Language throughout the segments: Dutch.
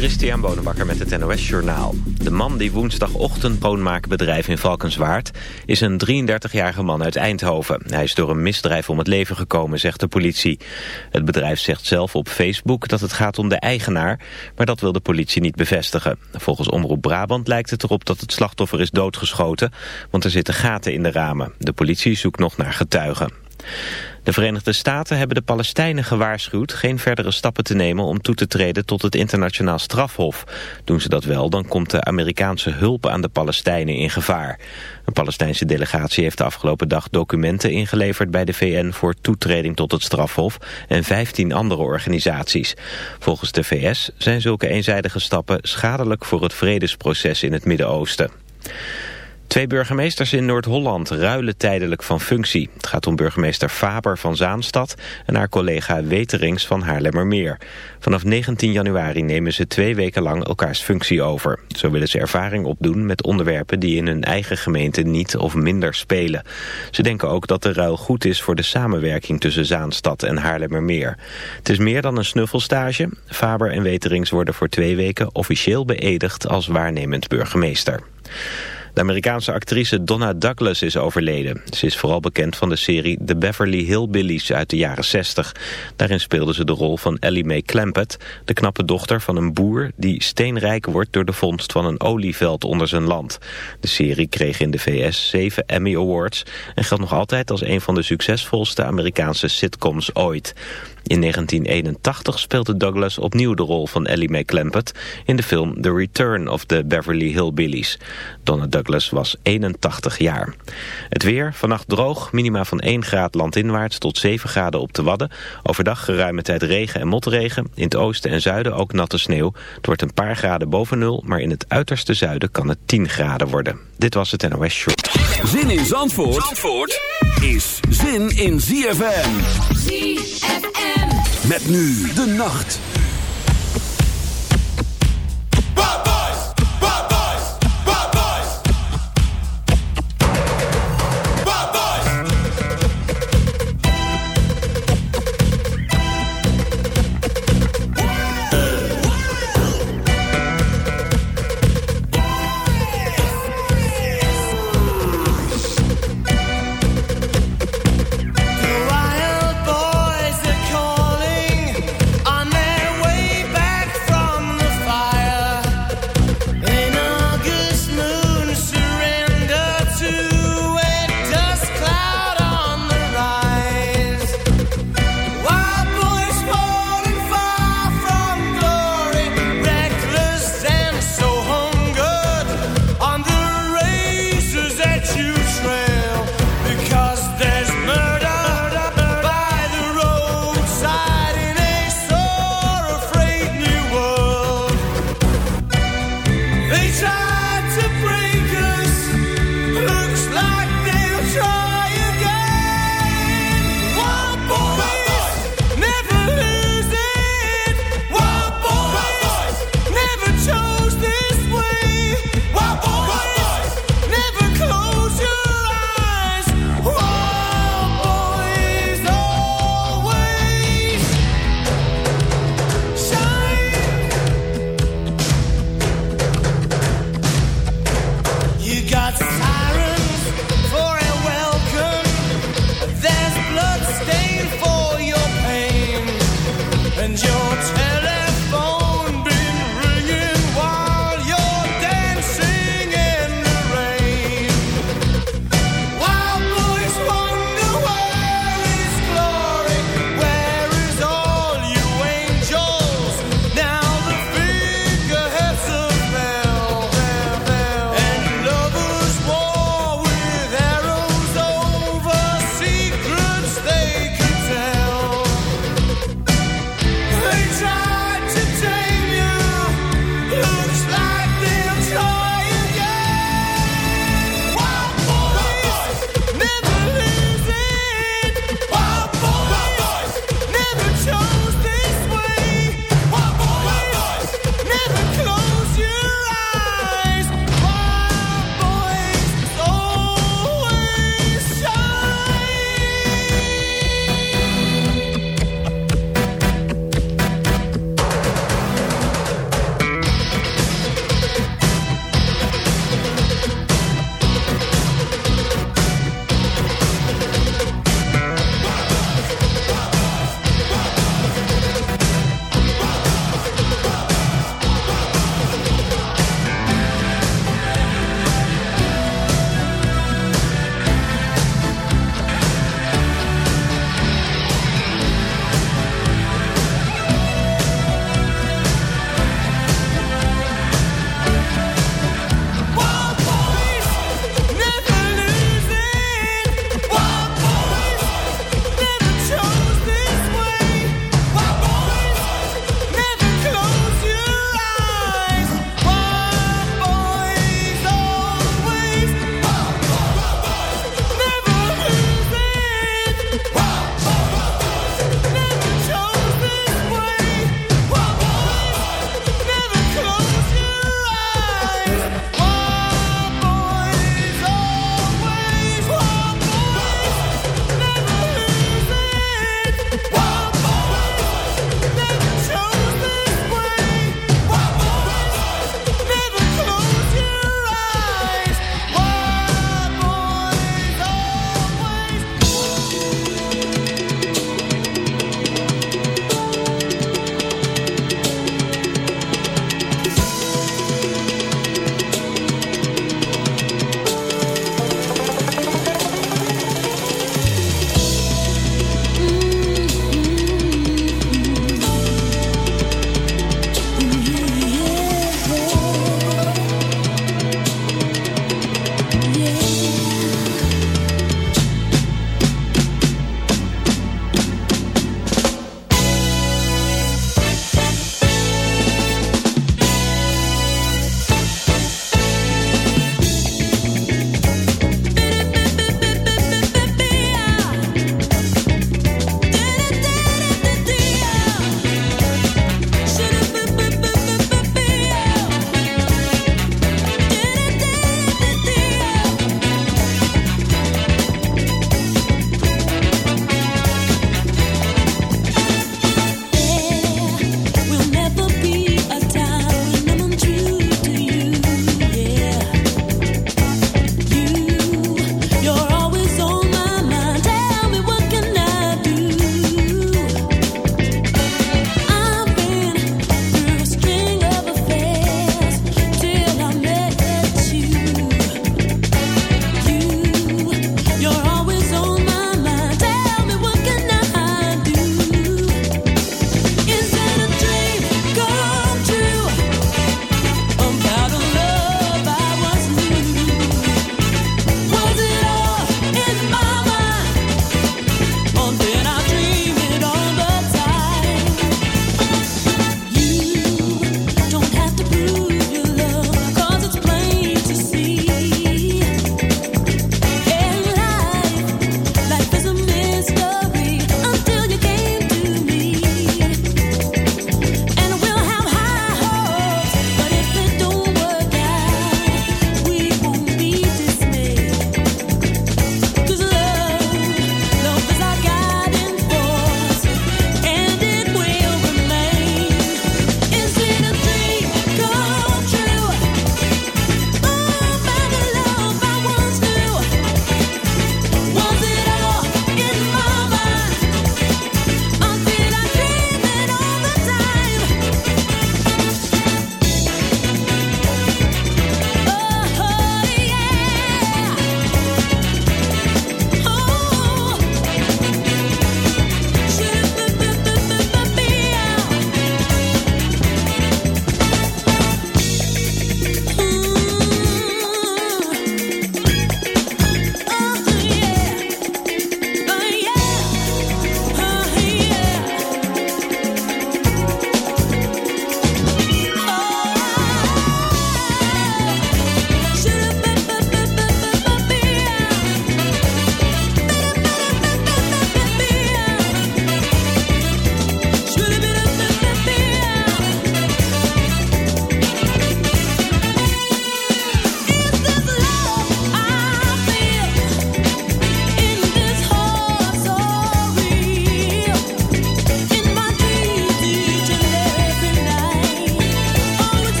Christian Bonenbakker met het NOS Journaal. De man die woensdag ochtendbroonmaakbedrijf in Valkenswaard... is een 33-jarige man uit Eindhoven. Hij is door een misdrijf om het leven gekomen, zegt de politie. Het bedrijf zegt zelf op Facebook dat het gaat om de eigenaar... maar dat wil de politie niet bevestigen. Volgens Omroep Brabant lijkt het erop dat het slachtoffer is doodgeschoten... want er zitten gaten in de ramen. De politie zoekt nog naar getuigen. De Verenigde Staten hebben de Palestijnen gewaarschuwd geen verdere stappen te nemen om toe te treden tot het internationaal strafhof. Doen ze dat wel, dan komt de Amerikaanse hulp aan de Palestijnen in gevaar. Een Palestijnse delegatie heeft de afgelopen dag documenten ingeleverd bij de VN voor toetreding tot het strafhof en 15 andere organisaties. Volgens de VS zijn zulke eenzijdige stappen schadelijk voor het vredesproces in het Midden-Oosten. Twee burgemeesters in Noord-Holland ruilen tijdelijk van functie. Het gaat om burgemeester Faber van Zaanstad en haar collega Weterings van Haarlemmermeer. Vanaf 19 januari nemen ze twee weken lang elkaars functie over. Zo willen ze ervaring opdoen met onderwerpen die in hun eigen gemeente niet of minder spelen. Ze denken ook dat de ruil goed is voor de samenwerking tussen Zaanstad en Haarlemmermeer. Het is meer dan een snuffelstage. Faber en Weterings worden voor twee weken officieel beëdigd als waarnemend burgemeester. De Amerikaanse actrice Donna Douglas is overleden. Ze is vooral bekend van de serie The Beverly Hillbillies uit de jaren 60. Daarin speelde ze de rol van Ellie Mae Clampett, de knappe dochter van een boer die steenrijk wordt door de vondst van een olieveld onder zijn land. De serie kreeg in de VS zeven Emmy Awards en geldt nog altijd als een van de succesvolste Amerikaanse sitcoms ooit. In 1981 speelde Douglas opnieuw de rol van Ellie Mae Clampett in de film The Return of the Beverly Hillbillies. Donna Douglas was 81 jaar. Het weer, vannacht droog, minima van 1 graad landinwaarts tot 7 graden op de Wadden. Overdag geruime tijd regen en motregen. In het oosten en zuiden ook natte sneeuw. Het wordt een paar graden boven nul, maar in het uiterste zuiden kan het 10 graden worden. Dit was het NOS Show. Zin in Zandvoort, Zandvoort is zin in ZFM. ZFM. Met nu de nacht.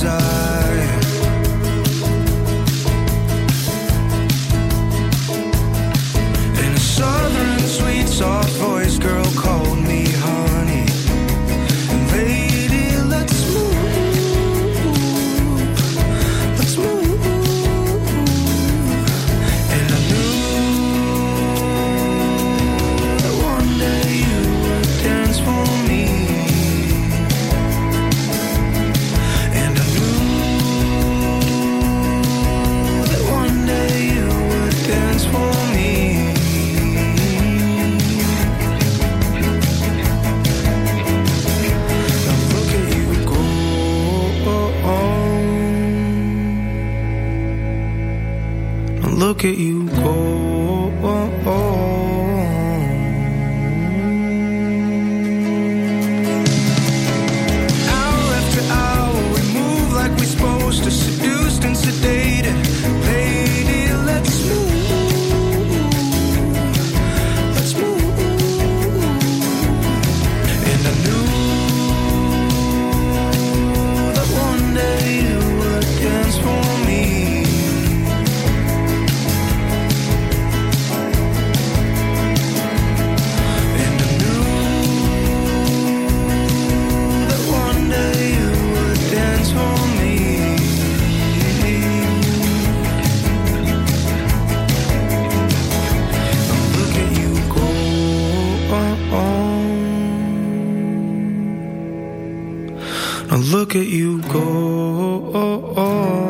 desire. Now look at you go.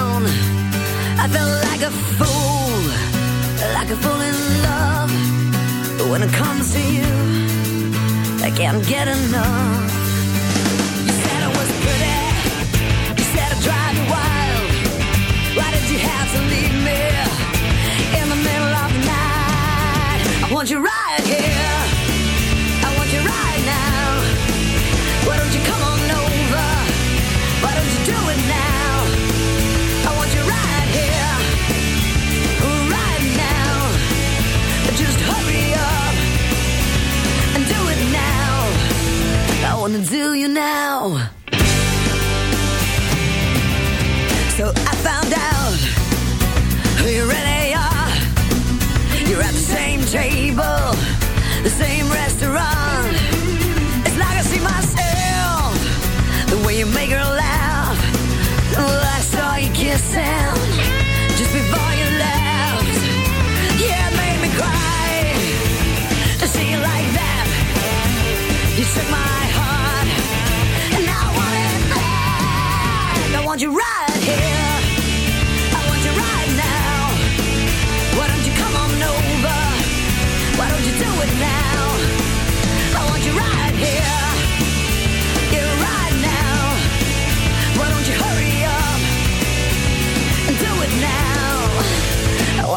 to you. I can't get enough. You said I was pretty. You said I drive you wild. Why did you have to leave me in the middle of the night? I want you right here. wanna do you now. So I